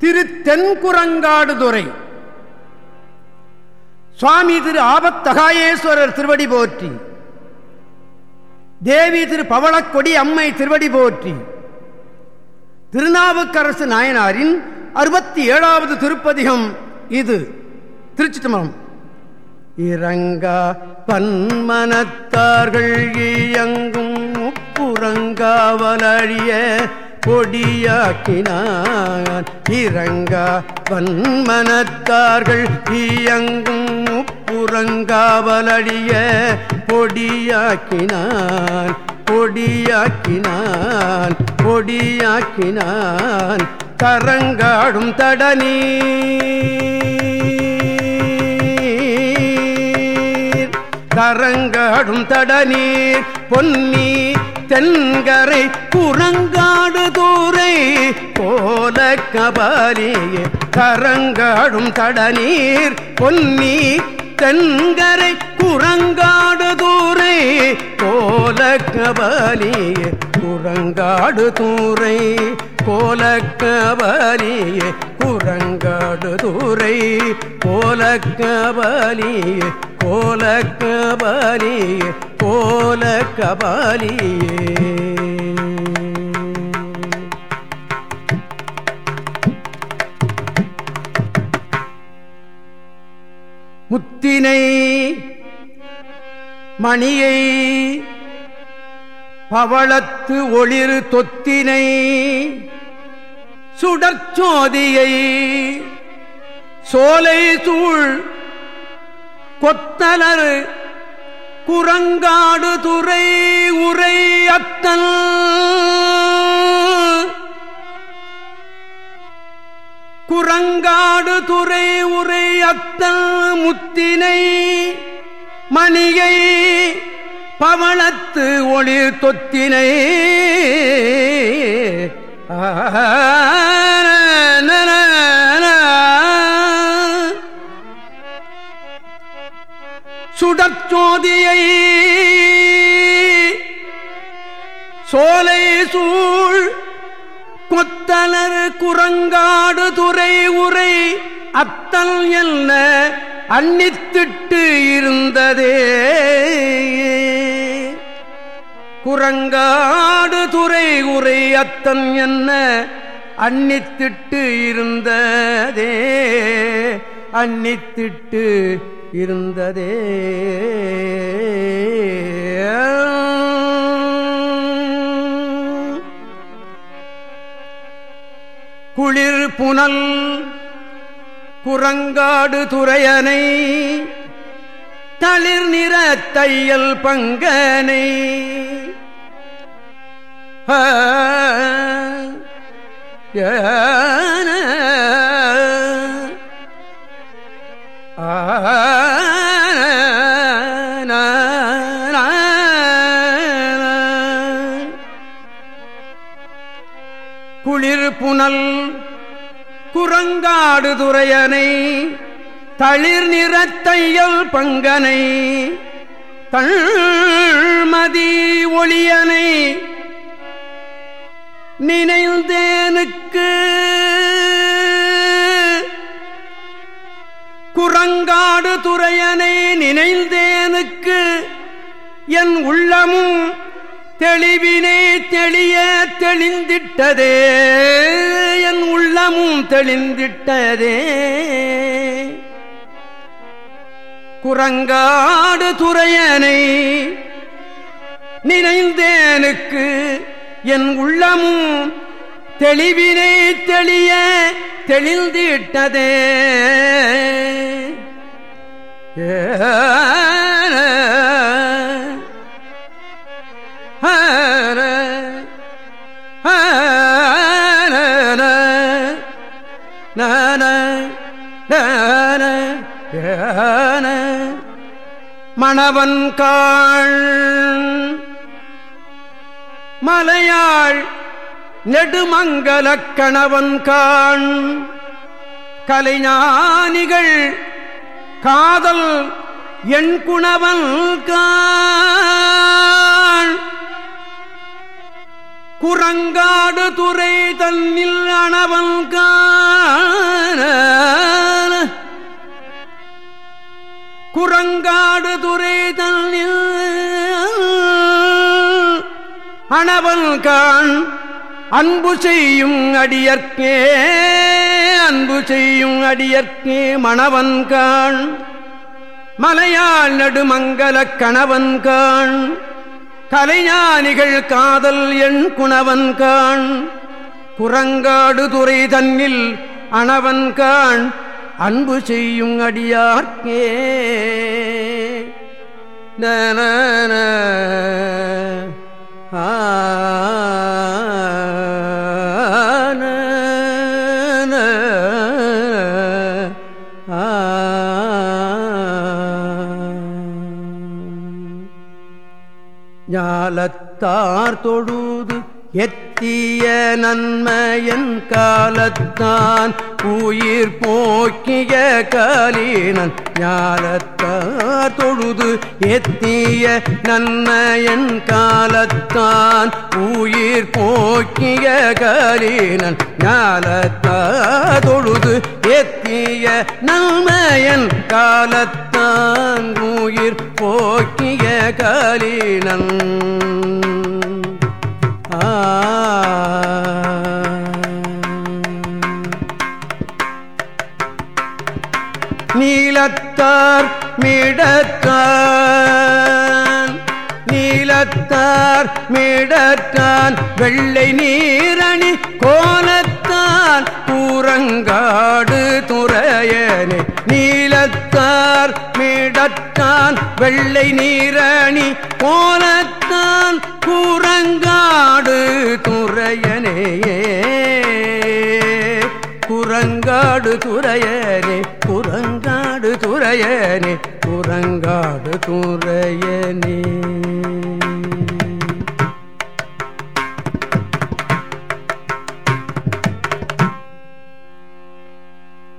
திரு தென்குரங்காடுதுறை சுவாமி திரு ஆபத்தகாயேஸ்வரர் திருவடி போற்றி. தேவி திரு பவளக்கொடி அம்மை திருவடி போற்றி. திருநாவுக்கரசு நாயனாரின் அறுபத்தி ஏழாவது திருப்பதிகம் இது. திருச்சி தம்பரம் இறங்கா பன்மனத்தார்கள் இயங்கும் முப்புறங்காவலழிய பொடியாக்கினான். இறங்கா வன்மனத்தார்கள் இயங்கும் புறங்காவலடிய பொடியாக்கினான். பொடியாக்கினான் பொடியாக்கினான். தரங்காடும் தடநீர். தரங்காடும் தடநீர் பொன்னீர். தென்கரை புறங்காடு தூரை போல கபாலியே கரங்காடும் தடநீர் பொன்னி தென்கரை குரங்காடு தூரை போல கபாலியே குரங்காடு தூரை போலக்கவலியே குரங்காடு துறை போலக்கவலியே கபாலியே போல முத்தினை மணியை பவளத்து ஒளிரு தொத்தினை சுடற்சோதியை சோலை சூழ் கொத்தலர் குரங்காடு துறை உரை அத்தல். குரங்காடு துறை உரை அத்தல் முத்தினை மணியை பவளத்து ஒளி தொத்தினை சுடச்சோதியை சோலை சூழ் கொத்தலர் குரங்காடு துறை உரை அத்தல் என்ன அன்னித்திட்டு இருந்ததே. குரங்காடு துறை உரை அத்தன் என்ன? அன்னித்திட்டு இருந்ததே அன்னித்திட்டு இருந்ததே. குளிர் புனல் குரங்காடு துறையனை தளிர் நிற தையல் பங்கனை குளிர் புனல் குரங்காடு துறையனை தளிர் நிறத்தையல் பங்கனை தள் நினைந்தேனுக்கு குரங்காடு துறையனை நினைந்தேனுக்கு என் உள்ளமும் தெளிவினை தெளிய தெளிந்திட்டதே. என் உள்ளமும் தெளிந்திட்டதே. குரங்காடு துறையனை நினைந்தேனுக்கு என் உள்ளமும் தெளிவினை தெளிய தெளிந்திட்டதே. ஏன ஏன மணவன் காள் மலையாள் நெடுமங்கல கணவன் காண். கலைஞானிகள் காதல் என் குணவன் காண். குரங்காடு துறை தன்னில் அணவன் காண். அணவன் கான் அன்பு செய்யும் அடியற்கே அன்பு செய்யும் அடியற்கே மணவன் கான் மலையால் நடுமங்கல கணவன் கான் கலைஞானிகள் காதல் என் குணவன் கான் குரங்காடு துறை தன்னில் அணவன் கான் அன்பு செய்யும் அடியார்க்கே. நன ஞாலத்தார் தொழுது எத்திய நன்மையன் காலத்தான் உயிர் போக்கிய காலீனன் ஞாலத்தார் தொழுது எத்திய நன்மையன் காலத்தான். உயிர் போக்கிய காலீனன் ஞாலத்தார் தொழுது எத்திய நன்மையன் காலத்தான். உயிர் போக்கிய காலீனன். ஆ நீலத்தார் மிடத்தான் நீலத்தார் மிடத்தான் வெள்ளை நீரணி கோலத்தான் கூரங்காடு துறையனே நீலத்தார் மிடத்தான் வெள்ளை நீரணி கோலத்தான் கூரங்காடு துறையனேயே துறையனே குரங்காடு துறையனே குரங்காடு துறையனே.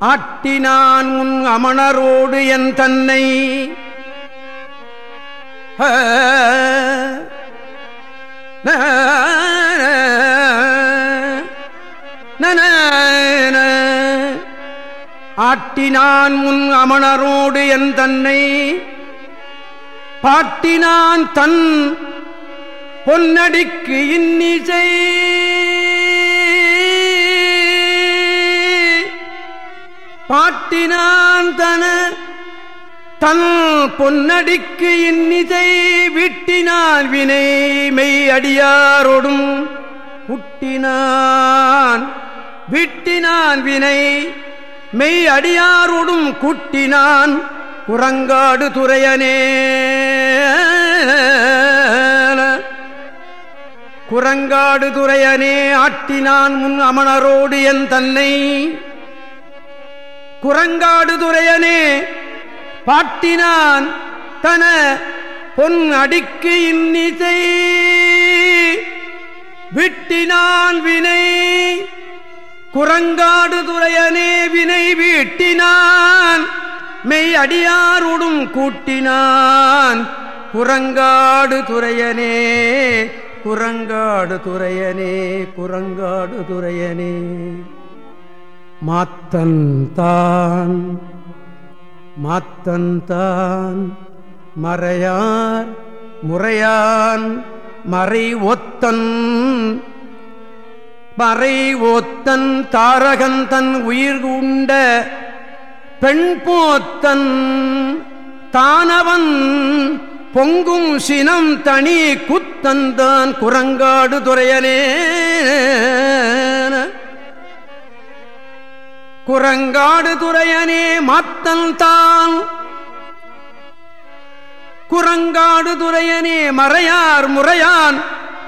ஆட்டினான் உன் அமணரோடு என் தன்னை. நன ஆட்டினான் முன் அமணரோடு என் தன்னை. பாட்டினான் தன் பொன்னடிக்கு இன்னிசை. பாட்டினான் தன தன் பொன்னடிக்கு இன்னிசை. விட்டினான் வினை மெய் அடியாரோடும். குட்டினான் விட்டினான் வினை மெய் அடியாரோடும் குட்டினான் குரங்காடு துறையனே. குரங்காடு துறையனே ஆட்டினான் முன் அமணரோடு என் தன்னை. குரங்காடு துறையனே பாட்டினான் தன பொன் அடிக்கு இன்னிசை. விட்டினான் வினை குரங்காடு துறையனே வினை வீட்டினான். மெய் அடியாருடும் கூட்டினான். குரங்காடு துறையனே குரங்காடு துறையனே குரங்காடு துறையனே மாத்தன் தான் மாத்தந்தான் மறையார் முறையான் மறை ஒத்தன் பறை ஓத்தன் தாரகன் தன் உயிர் உண்ட பெண் போத்தன் தானவன் பொங்கும் சினம் தனி குத்தந்தான் குரங்காடு துறையனே. குரங்காடு துறையனே மாத்தன் தான். குரங்காடு துறையனே மறையார் முறையான்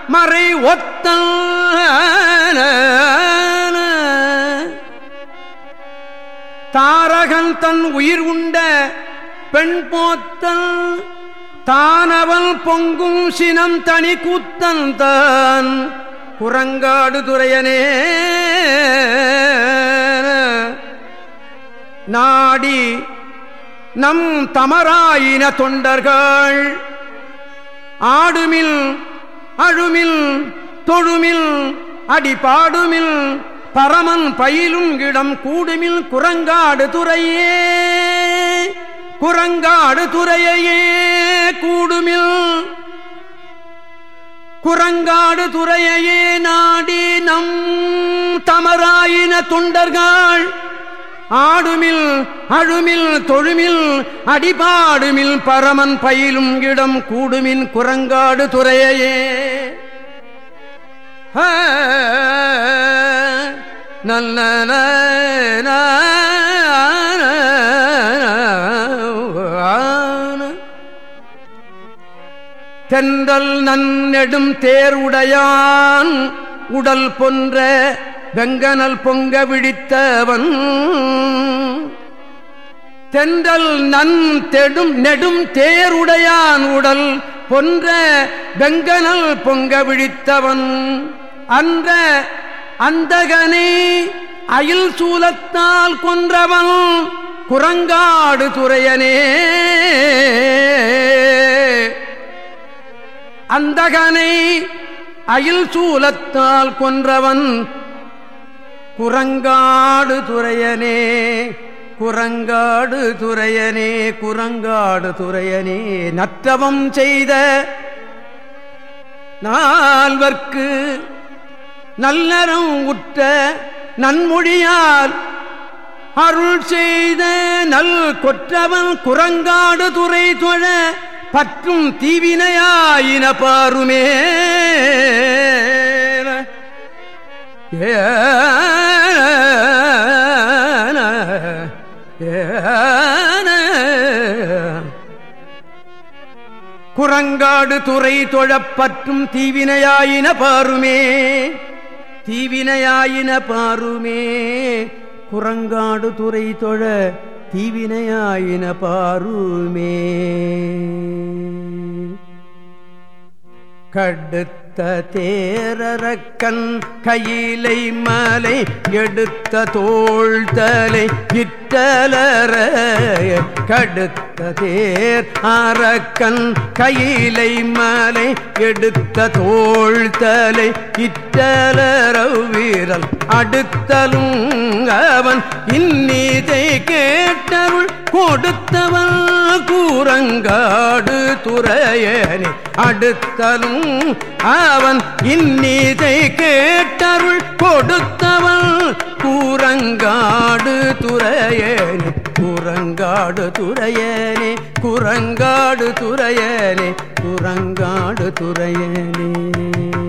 மறை ஒத்தல். தாரகன் தன் உயிர் உண்ட பெண் போத்தல். தானவன் பொங்கும் சினம் தனி கூத்தன் தான். குரங்காடு துறையனே. நாடி நம் தமராயின தொண்டர்கள். ஆடுமில் அழுமில் தொழுமில் அடிபாடுமில் பரமன் பயிலும் இடம் கூடுமில் குரங்காடு துறையே. குரங்காடு துறையையே கூடுமில். குரங்காடு துறையையே நாடி நம் தமராயின தொண்டர்கள் ஆடுமில் அழுமில் தொழுமில் அடிபாடுமில் பரமன் பயிலும் இடம் கூடுமின் குரங்காடு துறையையே. நல்ல தென்றல் நன்னெடும் தேர் உடையான் உடல் பொன்ற வெங்கனல் பொங்க விழித்தவன் தென்றல் நன் தெடும் நெடும் தேருடையான் உடல் பொன்ற வெங்கனல் பொங்க விழித்தவன். அந்த அந்தகனை அயில் சூலத்தால் கொன்றவன் குரங்காடு துறையனே. அந்தகனை அயில் சூலத்தால் கொன்றவன் குரங்காடு துறையனே. குரங்காடு துறையனே குரங்காடு துறையனே நற்றவம் செய்த நால்வர்க்கு நல்லறம் உற்ற நன்மொழியால் அருள் செய்த நல் கொற்றவன் குரங்காடு துறை தொழ பற்றும் தீவினையாயின பாருமே. ஏ குரங்காடு துறை தொழப்பற்றும் தீவினையாயின பாருமே. தீவினையாயின பாருமே. குரங்காடு துறை தொழ தீவினையாயின பாருமே. கடுத்த தேரரக்கன் கையிலை மலை எடுத்த தோழ்தலை இட்டலர கடுத்த தேர் அரக்கன் கையிலை மலை எடுத்த தோழ்தலை இட்டலரவு வீரல் அடுத்தலும் அவன் இன்னீதை கேட்டருள் கொடுத்தவன் கூறங்காடு துறையனே. அடுத்தலும் அவன் இன்னீதை கேட்டருள் கொடுத்தவன் கூரங்காடு துறையேனே குரங்காடு துறையேனே குரங்காடு துறையேனே குரங்காடு துறையேனே.